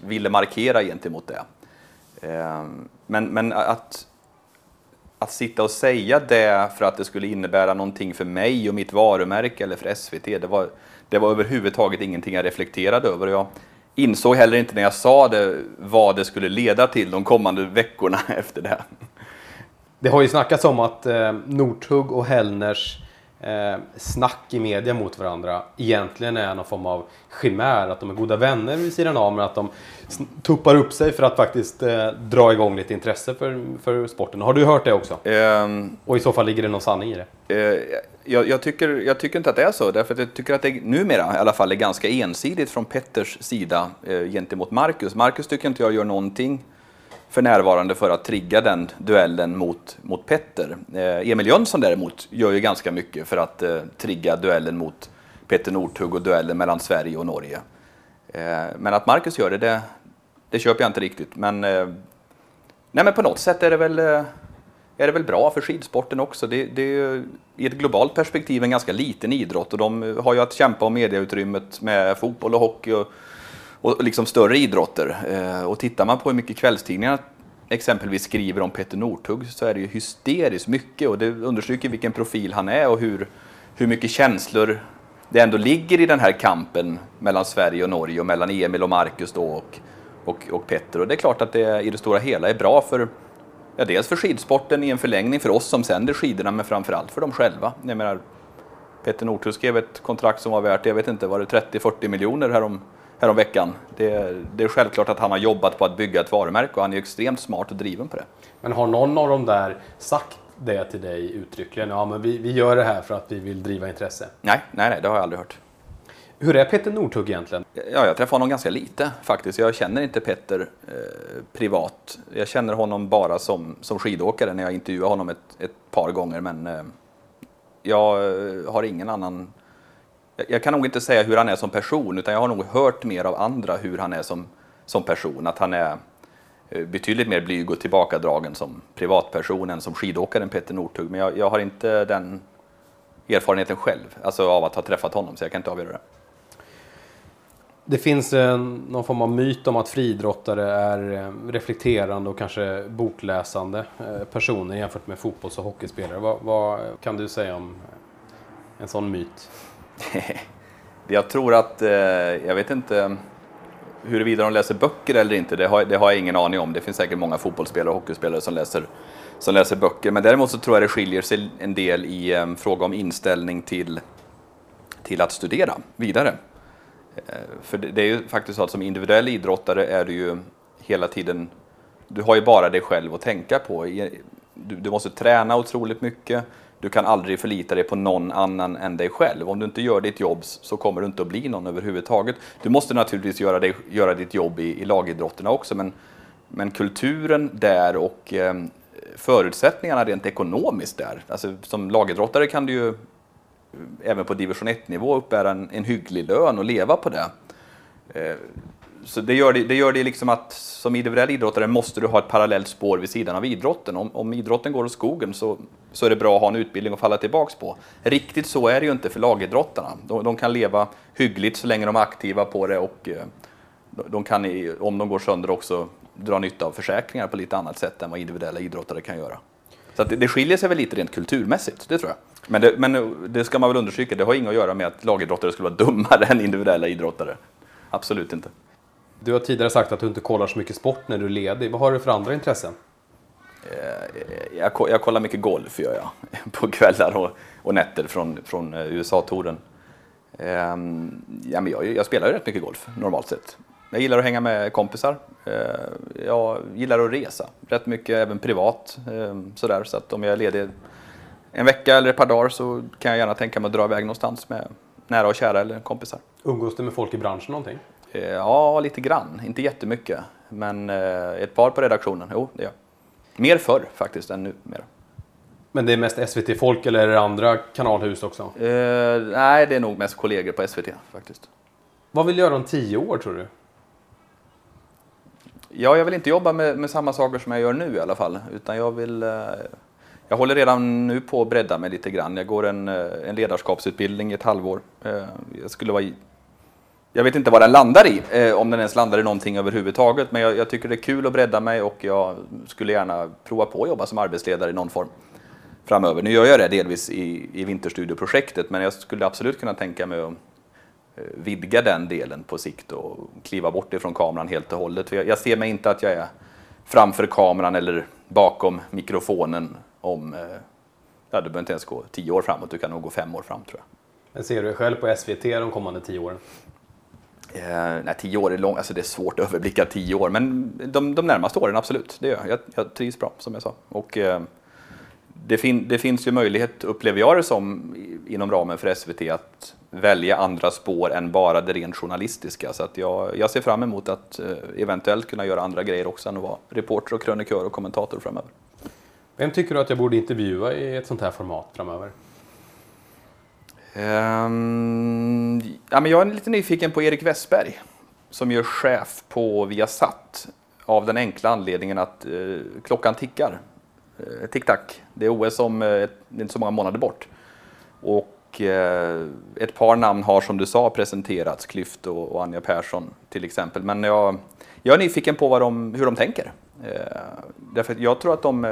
ville markera gentemot det. Ehm, men, men att, att sitta och säga det för att det skulle innebära någonting för mig och mitt varumärke eller för SVT, det var, det var överhuvudtaget ingenting jag reflekterade över. Jag insåg heller inte när jag sa det vad det skulle leda till de kommande veckorna efter det. Det har ju snackats om att eh, Northug och Hellners eh, snack i media mot varandra egentligen är någon form av chimär. Att de är goda vänner vid sidan av men att de tuppar upp sig för att faktiskt eh, dra igång lite intresse för, för sporten. Har du hört det också? Ehm, Och i så fall ligger det någon sanning i det? Eh, jag, jag, tycker, jag tycker inte att det är så, därför att jag tycker att det numera i alla fall är ganska ensidigt från Petters sida eh, gentemot Marcus. Marcus tycker inte jag gör någonting för närvarande för att trigga den duellen mot, mot Petter. Eh, Emil Jönsson däremot gör ju ganska mycket för att eh, trigga duellen mot Petter Northug och duellen mellan Sverige och Norge. Eh, men att Marcus gör det, det, det köper jag inte riktigt. Men, eh, nej, men på något sätt är det väl eh, är det väl bra för skidsporten också. Det, det är ju i ett globalt perspektiv en ganska liten idrott och de eh, har ju att kämpa om mediautrymmet med fotboll och hockey och, och liksom större idrotter. Eh, och tittar man på hur mycket kvällstidningarna exempelvis skriver om Peter Northug så är det ju hysteriskt mycket och det understryker vilken profil han är och hur, hur mycket känslor det ändå ligger i den här kampen mellan Sverige och Norge och mellan Emil och Marcus då och, och, och Petter. Och det är klart att det i det stora hela är bra för Ja, dels för skidsporten i en förlängning för oss som sänder skidorna, men framförallt för dem själva. Jag menar, Peter Northug skrev ett kontrakt som var värt, jag vet inte, var det 30-40 miljoner härom, härom veckan. Det, det är självklart att han har jobbat på att bygga ett varumärke och han är extremt smart och driven på det. Men har någon av dem där sagt det till dig uttryckligen? Ja, men vi, vi gör det här för att vi vill driva intresse. Nej, nej, nej, det har jag aldrig hört. Hur är Petter Northug egentligen? Ja, jag träffar honom ganska lite faktiskt. Jag känner inte Petter eh, privat. Jag känner honom bara som, som skidåkare när jag intervjuar honom ett, ett par gånger. Men eh, jag eh, har ingen annan... Jag, jag kan nog inte säga hur han är som person, utan jag har nog hört mer av andra hur han är som, som person. Att han är eh, betydligt mer blyg och tillbakadragen som privatperson än som skidåkaren Petter Northug. Men jag, jag har inte den erfarenheten själv, alltså av att ha träffat honom, så jag kan inte avgöra det. Det finns eh, någon form av myt om att friidrottare är eh, reflekterande och kanske bokläsande eh, personer jämfört med fotbolls och hockeyspelare. Vad, vad kan du säga om en sån myt? Jag tror att, jag vet inte huruvida de läser böcker eller inte, det har, det har jag ingen aning om. Det finns säkert många fotbollsspelare och hockeyspelare som läser, som läser böcker. Men däremot så tror jag det skiljer sig en del i fråga om inställning till, till att studera vidare. Eh, för det, är ju faktiskt så att som individuell idrottare är du ju hela tiden, du har ju bara dig själv att tänka på. Du, du måste träna otroligt mycket. Du kan aldrig förlita dig på någon annan än dig själv. Om du inte gör ditt jobb så kommer du inte att bli någon överhuvudtaget. Du måste naturligtvis göra, dig, göra ditt jobb i, i lagidrotterna också, men, men kulturen där och eh, förutsättningarna rent ekonomiskt där. Alltså, som lagidrottare kan du ju även på division 1-nivå uppbära en, en hygglig lön och leva på det. Eh, Så det gör det, det gör det liksom att som individuell idrottare måste du ha ett parallellt spår vid sidan av idrotten. Om, om idrotten går åt skogen så, så är det bra att ha en utbildning att falla tillbaks på. Riktigt så är det ju inte för lagidrottarna. De, de kan leva hyggligt så länge de är aktiva på det och eh, de, de kan, i, om de går sönder också, dra nytta av försäkringar på lite annat sätt än vad individuella idrottare kan göra. Så att det, det skiljer sig väl lite rent kulturmässigt, det tror jag. Men det, men det ska man väl understryka, det har inget att göra med att lagidrottare skulle vara dummare än individuella idrottare. Absolut inte. Du har tidigare sagt att du inte kollar så mycket sport när du är ledig. Vad har du för andra intressen? Eh, Jag, jag kollar mycket golf gör jag, på kvällar och, och nätter från, från eh, USA-touren. Ehm, ja, men jag, jag spelar ju rätt mycket golf normalt sett. Jag gillar att hänga med kompisar. Eh, Jag gillar att resa rätt mycket, även privat. ehm, Sådär. Så att om jag är ledig en vecka eller ett par dagar så kan jag gärna tänka mig att dra iväg någonstans med nära och kära eller kompisar. Umgås du med folk i branschen någonting? Eh, Ja, lite grann. Inte jättemycket. Men eh, ett par på redaktionen, jo det gör. Mer förr faktiskt än nu. Mer. Men det är mest SVT-folk eller är det andra kanalhus också? Eh, nej, det är nog mest kollegor på SVT faktiskt. Vad vill du göra om tio år tror du? Ja, jag vill inte jobba med, med samma saker som jag gör nu i alla fall. Utan jag vill... Eh, jag håller redan nu på att bredda mig lite grann. Jag går en, eh, en ledarskapsutbildning i ett halvår. Eh, jag skulle vara... i- Jag vet inte vad den landar i, eh, om den ens landar i någonting överhuvudtaget. Men jag, jag tycker det är kul att bredda mig och jag skulle gärna prova på att jobba som arbetsledare i någon form framöver. Nu gör jag det delvis i, i Vinterstudioprojektet, men jag skulle absolut kunna tänka mig att vidga den delen på sikt och kliva bort ifrån kameran helt och hållet. För jag, jag ser mig inte att jag är framför kameran eller bakom mikrofonen om, eh, ja, du behöver inte ens gå tio år framåt, du kan nog gå fem år fram tror jag. Men ser du dig själv på SVT de kommande tio åren? Eh, nej, tio år är långt, alltså det är svårt att överblicka tio år, men de, de närmaste åren absolut, det gör jag. Jag, jag trivs bra som jag sa. Och, eh, det, fin det, finns ju möjlighet, upplever jag det som, inom ramen för SVT att välja andra spår än bara det rent journalistiska. Så att jag, jag ser fram emot att eh, eventuellt kunna göra andra grejer också än att vara reporter och krönikör och kommentator framöver. Vem tycker du att jag borde intervjua i ett sånt här format framöver? Um, ja, men jag är lite nyfiken på Erik Westberg som gör chef på Viasat av den enkla anledningen att uh, klockan tickar. Eh, uh, Tick-tack. Det är OS om uh, inte så många månader bort. Och uh, ett par namn har som du sa presenterats, Klyft och, och Anja Persson till exempel. Men jag, jag är nyfiken på vad de, hur de tänker. därför jag tror att de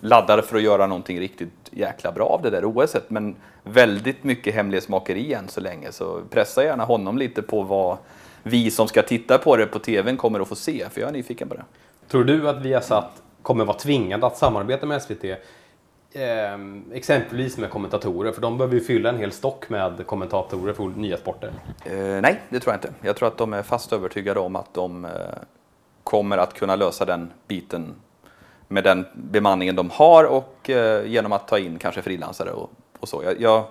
laddade för att göra någonting riktigt jäkla bra av det där OSet. Men väldigt mycket hemlighetsmakeri än så länge. Så pressa gärna honom lite på vad vi som ska titta på det på TVn kommer att få se. För jag är nyfiken på det. Tror du att Viasat kommer vara tvingade att samarbeta med SVT? Eh, exempelvis med kommentatorer, för de behöver ju fylla en hel stock med kommentatorer för nya sporter. Eh, nej, det tror jag inte. Jag tror att de är fast övertygade om att de eh, kommer att kunna lösa den biten med den bemanningen de har och eh, genom att ta in kanske frilansare och, och så. Jag, jag,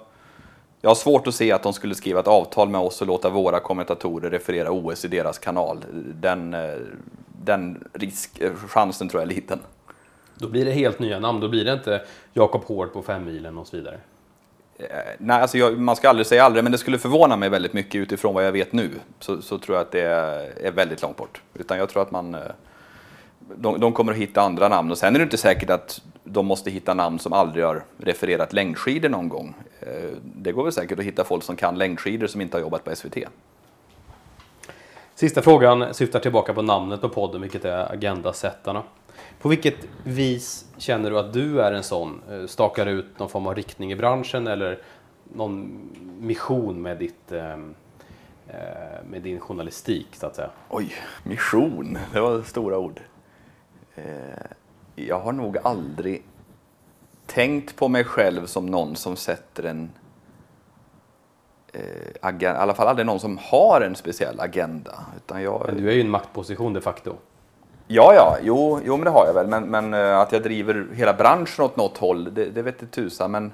jag, har svårt att se att de skulle skriva ett avtal med oss och låta våra kommentatorer referera OS i deras kanal. Den, eh, den risk, eh, chansen tror jag är liten. Då blir det helt nya namn, då blir det inte Jakob Hård på femmilen och så vidare. Nej, alltså jag, man ska aldrig säga aldrig, men det skulle förvåna mig väldigt mycket utifrån vad jag vet nu. Så, så tror jag att det är väldigt långt bort. Utan jag tror att man de, de, kommer att hitta andra namn och sen är det inte säkert att de måste hitta namn som aldrig har refererat längdskidor någon gång. Eh, det går väl säkert att hitta folk som kan längdskidor som inte har jobbat på SVT. Sista frågan syftar tillbaka på namnet på podden, vilket är Agendasättarna. På vilket vis känner du att du är en sån? Eh, stakar ut någon form av riktning i branschen eller någon mission med, ditt, eh, med din journalistik, så att säga? Oj, mission, det var stora ord. Eh, jag har nog aldrig tänkt på mig själv som någon som sätter en eh, agenda, i alla fall aldrig någon som har en speciell agenda. Utan jag, men du är ju i en maktposition de facto. Ja, ja, jo, jo men det har jag väl. Men, men eh, att jag driver hela branschen åt något håll, det, det vet jag tusan. Men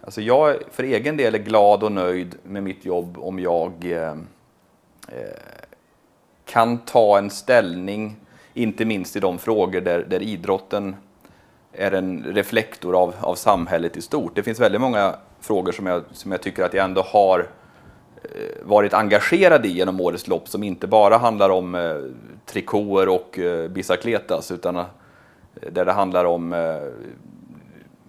alltså jag för egen del är glad och nöjd med mitt jobb om jag eh, eh kan ta en ställning inte minst i de frågor där, där idrotten är en reflektor av, av samhället i stort. Det finns väldigt många frågor som jag, som jag tycker att jag ändå har eh, varit engagerad i genom årets lopp som inte bara handlar om eh, trikåer och eh, bicicletas utan eh, där det handlar om eh,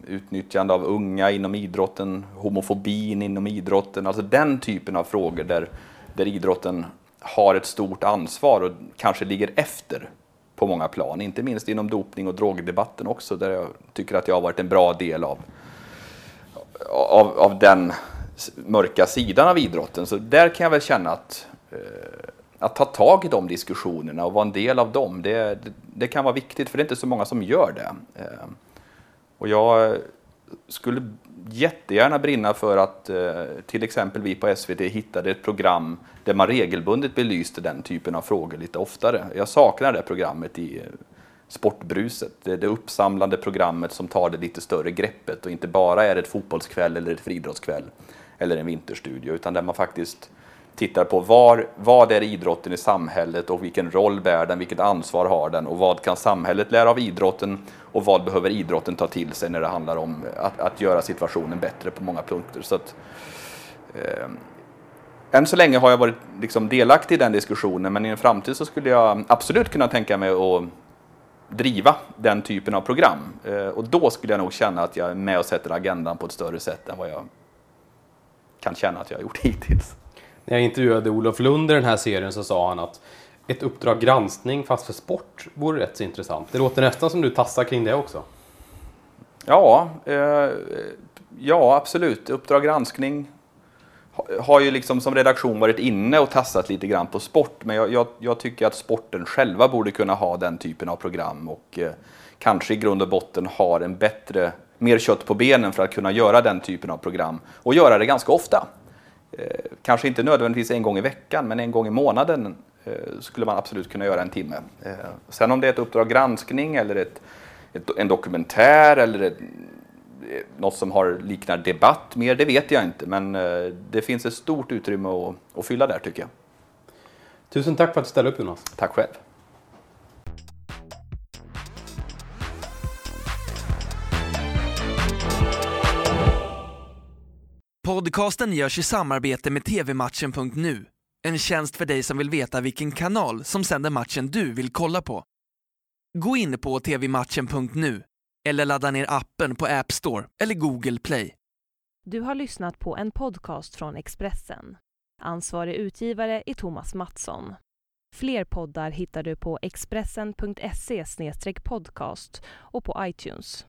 utnyttjande av unga inom idrotten, homofobin inom idrotten, alltså den typen av frågor där, där idrotten har ett stort ansvar och kanske ligger efter på många plan, inte minst inom dopning och drogdebatten också, där jag tycker att jag har varit en bra del av, av, av den mörka sidan av idrotten. Så där kan jag väl känna att, eh, att ta tag i de diskussionerna och vara en del av dem, det, det, kan vara viktigt, för det är inte så många som gör det. Eh, och jag skulle jättegärna brinna för att eh, till exempel vi på SVT hittade ett program där man regelbundet belyste den typen av frågor lite oftare. Jag saknar det programmet i eh, Sportbruset, det, det uppsamlande programmet som tar det lite större greppet och inte bara är ett fotbollskväll eller ett friidrottskväll eller en vinterstudio utan där man faktiskt tittar på var, vad är idrotten i samhället och vilken roll bär den, vilket ansvar har den och vad kan samhället lära av idrotten och vad behöver idrotten ta till sig när det handlar om att, att göra situationen bättre på många punkter. Så att, eh, än så länge har jag varit liksom delaktig i den diskussionen men i en framtid så skulle jag absolut kunna tänka mig att driva den typen av program. Eh, och då skulle jag nog känna att jag är med och sätter agendan på ett större sätt än vad jag kan känna att jag har gjort hittills. När jag intervjuade Olof Lund i den här serien så sa han att ett Uppdrag granskning fast för sport vore rätt så intressant. Det låter nästan som du tassar kring det också. Ja, eh, ja absolut. Uppdrag granskning har ju liksom som redaktion varit inne och tassat lite grann på sport, men jag, jag, jag tycker att sporten själva borde kunna ha den typen av program och eh, kanske i grund och botten har en bättre, mer kött på benen för att kunna göra den typen av program och göra det ganska ofta. Eh, kanske inte nödvändigtvis en gång i veckan, men en gång i månaden eh, skulle man absolut kunna göra en timme. Eh, sen om det är ett Uppdrag granskning eller ett, ett, en dokumentär eller ett, något som har liknar debatt mer, det vet jag inte. Men det finns ett stort utrymme att, att fylla där tycker jag. Tusen tack för att du ställde upp Jonas. Tack själv. Podcasten görs i samarbete med tvmatchen.nu. En tjänst för dig som vill veta vilken kanal som sänder matchen du vill kolla på. Gå in på tvmatchen.nu eller ladda ner appen på App Store eller Google Play. Du har lyssnat på en podcast från Expressen. Ansvarig utgivare är Thomas Mattsson. Fler poddar hittar du på expressen.se podcast och på iTunes.